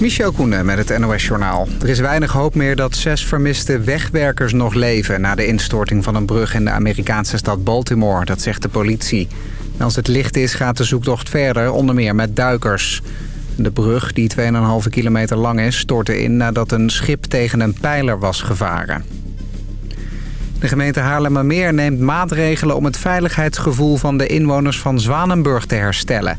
Michel Koenen met het NOS-journaal. Er is weinig hoop meer dat zes vermiste wegwerkers nog leven... na de instorting van een brug in de Amerikaanse stad Baltimore. Dat zegt de politie. als het licht is, gaat de zoektocht verder, onder meer met duikers. De brug, die 2,5 kilometer lang is, stortte in nadat een schip tegen een pijler was gevaren. De gemeente Haarlemmermeer neemt maatregelen om het veiligheidsgevoel van de inwoners van Zwanenburg te herstellen.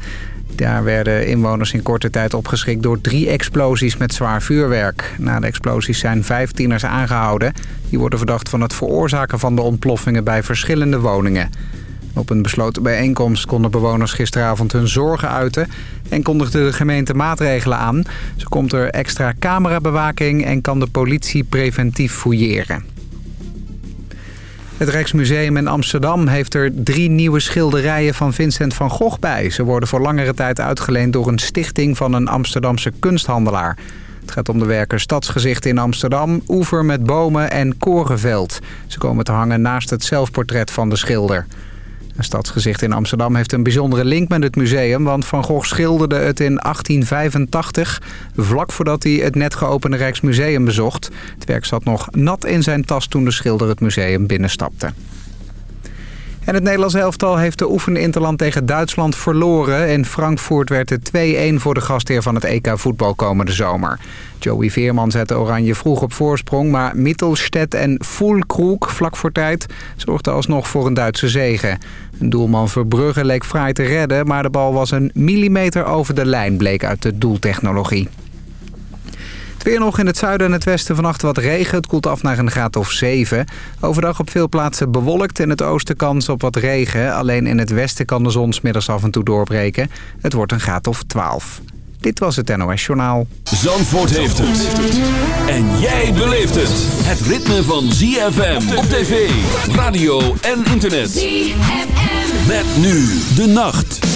Daar werden inwoners in korte tijd opgeschrikt door drie explosies met zwaar vuurwerk. Na de explosies zijn vijf tieners aangehouden. Die worden verdacht van het veroorzaken van de ontploffingen bij verschillende woningen. Op een besloten bijeenkomst konden bewoners gisteravond hun zorgen uiten... en kondigde de gemeente maatregelen aan. Zo komt er extra camerabewaking en kan de politie preventief fouilleren. Het Rijksmuseum in Amsterdam heeft er drie nieuwe schilderijen van Vincent van Gogh bij. Ze worden voor langere tijd uitgeleend door een stichting van een Amsterdamse kunsthandelaar. Het gaat om de werken Stadsgezicht in Amsterdam, Oever met bomen en Korenveld. Ze komen te hangen naast het zelfportret van de schilder. Een stadsgezicht in Amsterdam heeft een bijzondere link met het museum... want Van Gogh schilderde het in 1885, vlak voordat hij het net geopende Rijksmuseum bezocht. Het werk zat nog nat in zijn tas toen de schilder het museum binnenstapte. En het Nederlands elftal heeft de oefeninterland tegen Duitsland verloren. In Frankfurt werd het 2-1 voor de gastheer van het EK voetbal komende zomer. Joey Veerman zette Oranje vroeg op voorsprong... maar Mittelstedt en Fulkrug vlak voor tijd zorgden alsnog voor een Duitse zege. Een doelman Verbrugge leek fraai te redden... maar de bal was een millimeter over de lijn, bleek uit de doeltechnologie. Het weer nog in het zuiden en het westen vannacht wat regen. Het koelt af naar een graad of 7. Overdag op veel plaatsen bewolkt. In het oosten kans op wat regen. Alleen in het westen kan de zon smiddags af en toe doorbreken. Het wordt een graad of 12. Dit was het NOS Journaal. Zandvoort heeft het. En jij beleeft het. Het ritme van ZFM op tv, radio en internet. ZFM. Met nu de nacht.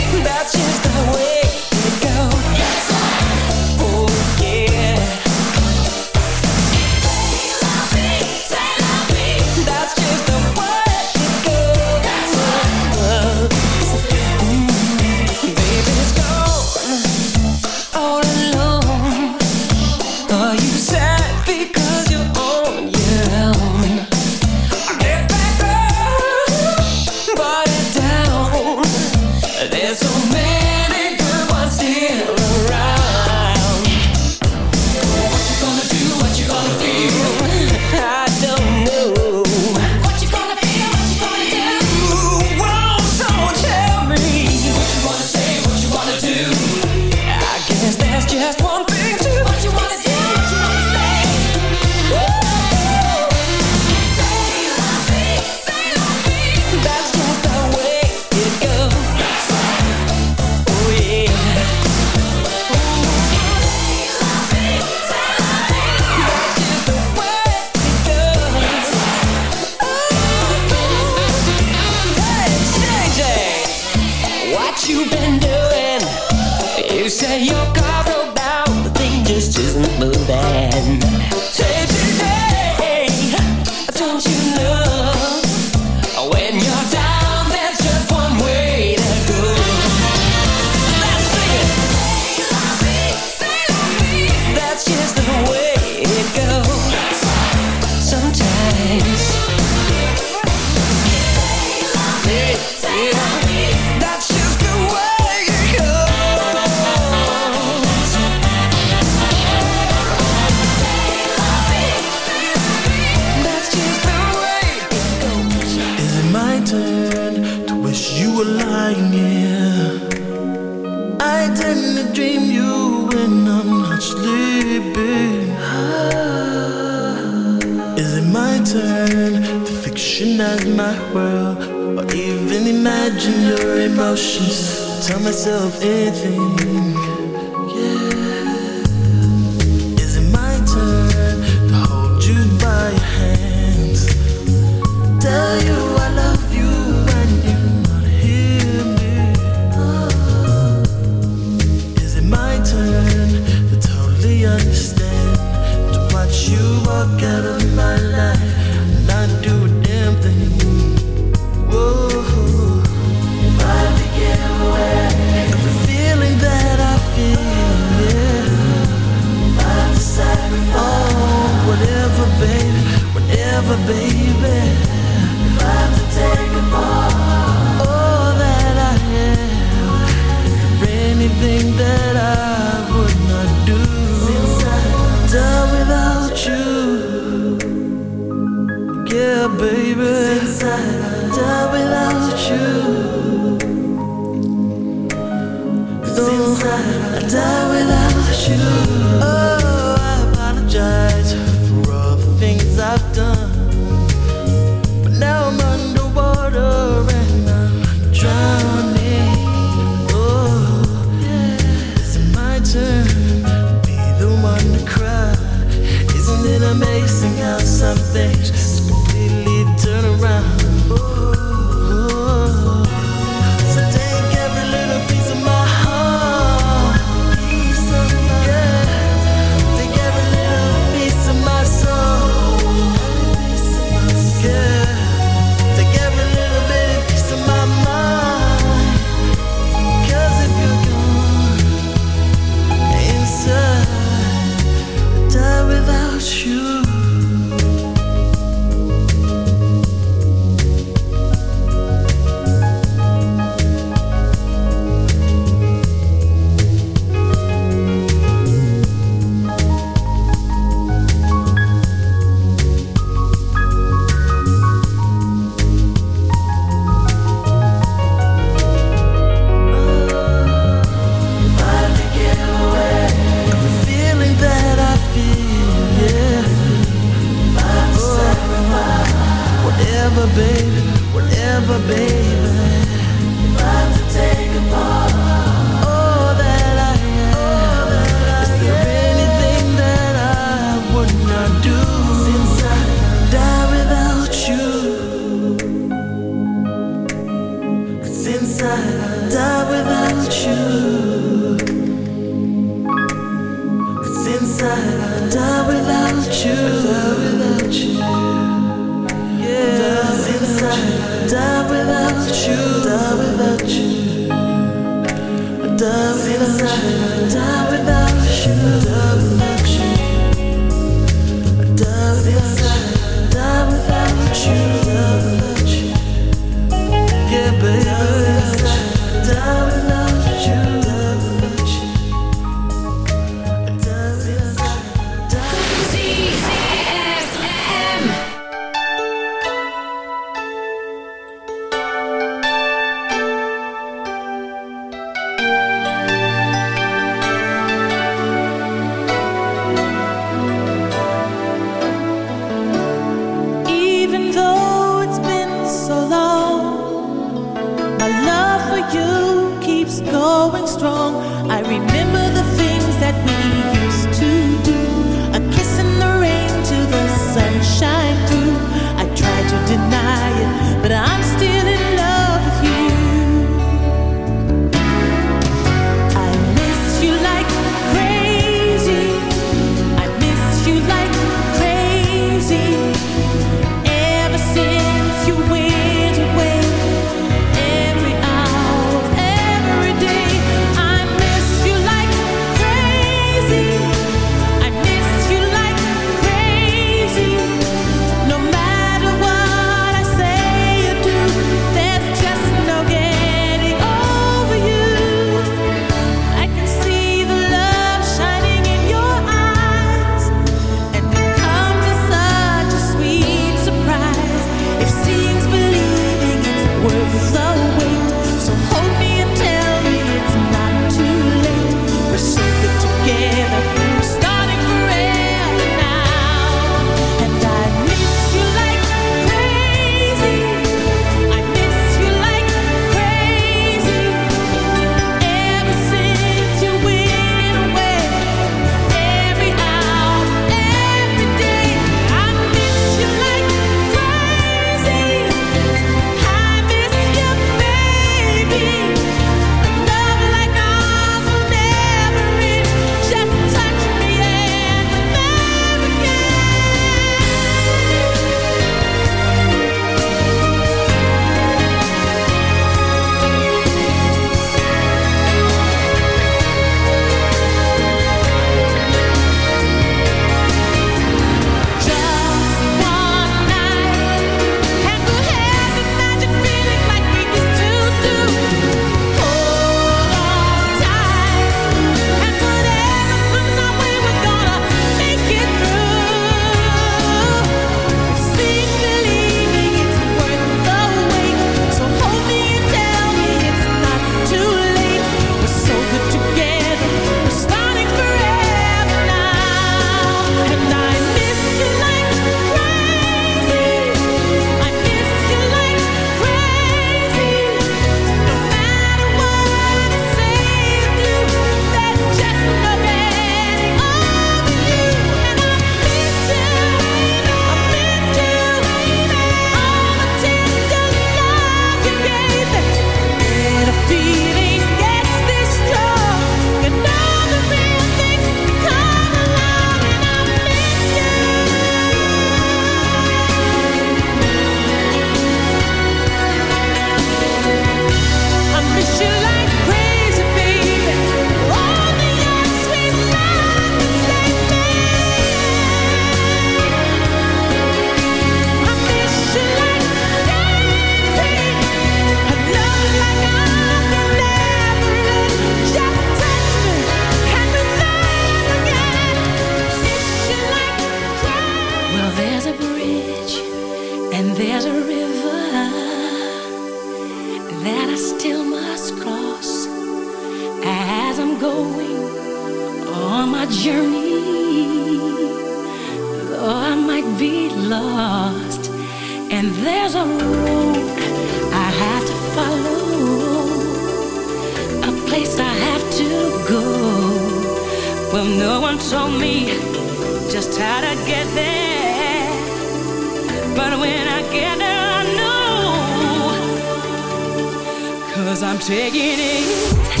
Cause I'm taking it.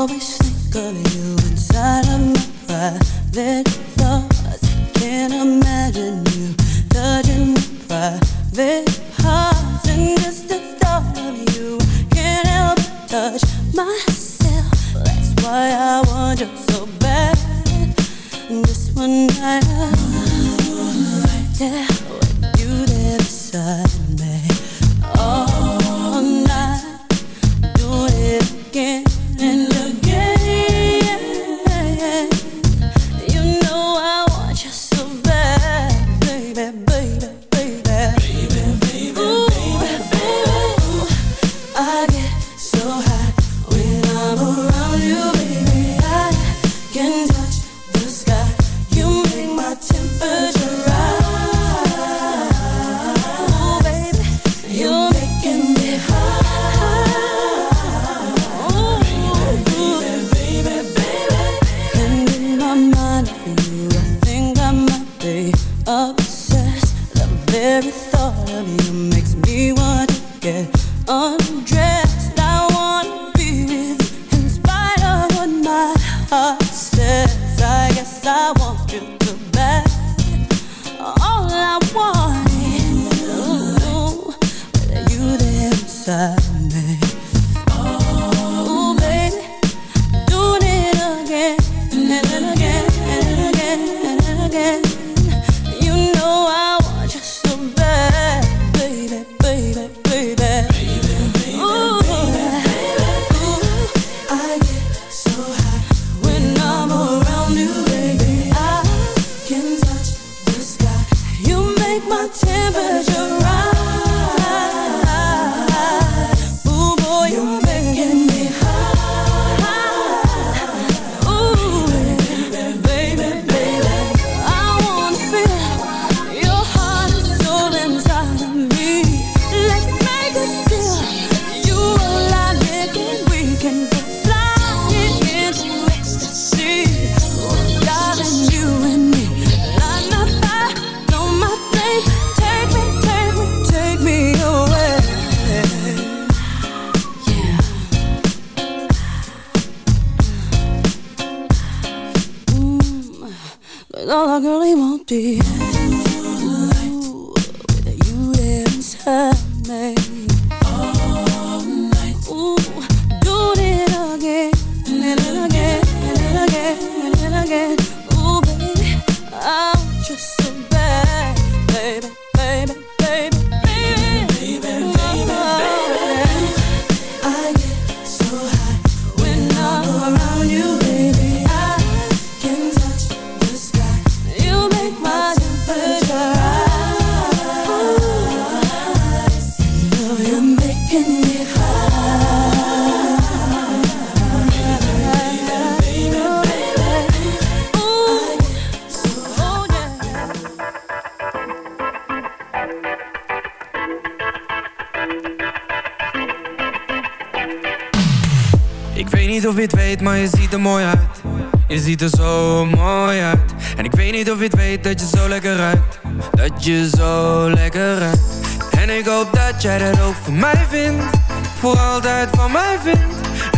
Always think of you inside of my private take my temperature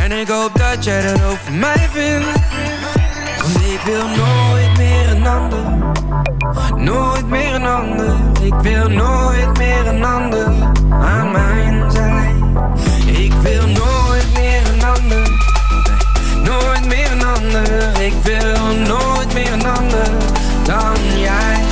En ik hoop dat jij dat over mij vindt. Want ik wil nooit meer een ander. Nooit meer een ander. Ik wil nooit meer een ander Aan mijn zij. Ik wil nooit meer een ander. Nooit meer een ander. Ik wil nooit meer een ander Dan jij.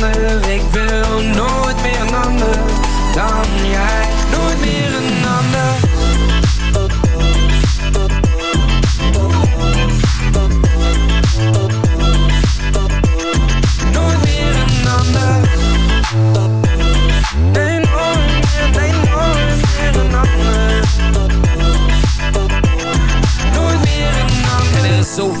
Ik wil nooit meer een ander dan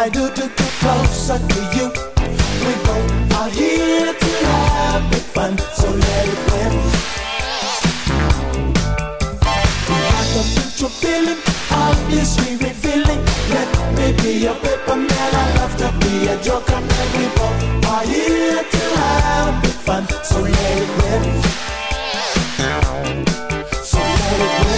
I do to get closer to you? We both are here to have big fun, so let it win. Got the mutual feeling, obviously revealing. Let me be your paper man, I love to be a joker man. We both are here to have big fun, so let it win. So let it win.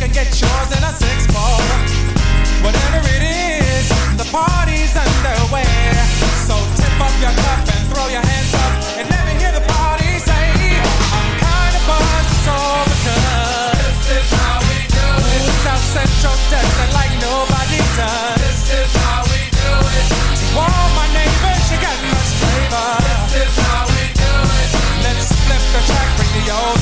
Can get yours in a six ball. Whatever it is, the party's underway. So tip up your cup and throw your hands up and let me hear the party say, I'm kinda buzzed, so because this is how we do it. South Central it like nobody does. This is how we do it. To all my neighbors, you got much flavor. This is how we do it. Let's flip the track, bring the old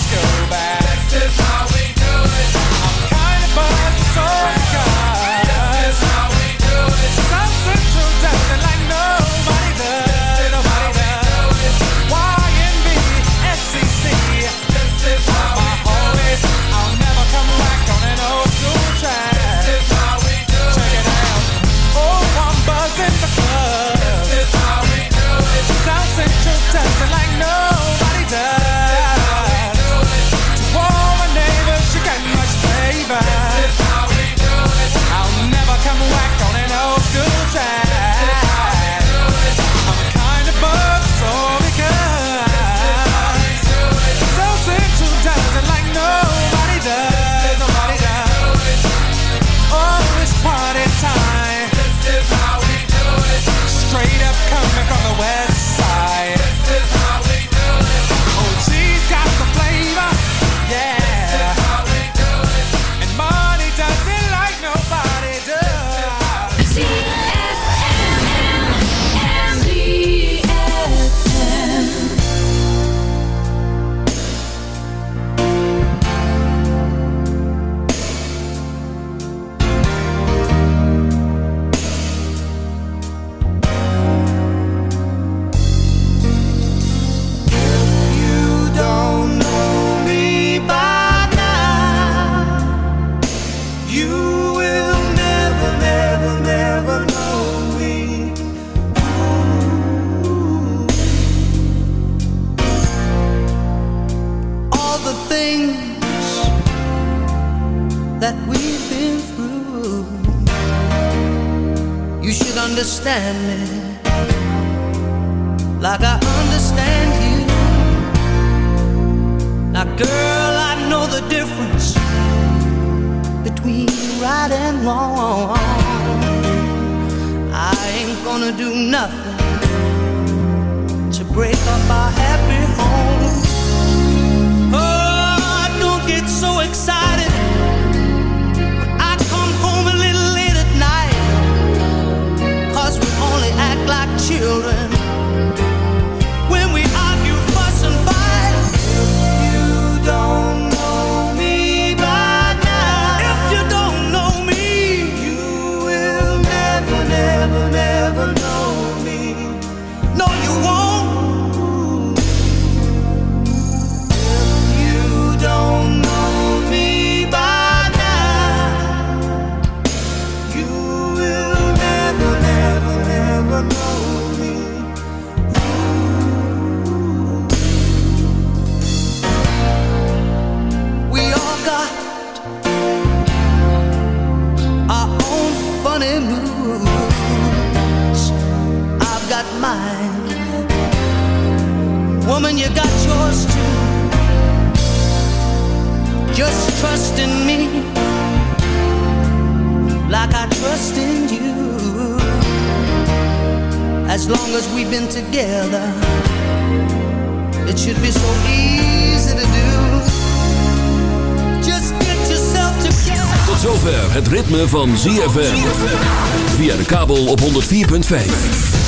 like I understand you. Now, girl, I know the difference between right and wrong. I ain't gonna do nothing to break up our happy home. Oh, don't get so excited I come home a little late at night. Cause we only act like children Woman, you got yours too. Just trust in me like I trust in you. As long as we've been together, it should be so easy to do. Just get yourself together. Tot zover het ritme van ZFM. Via de kabel op 104.5.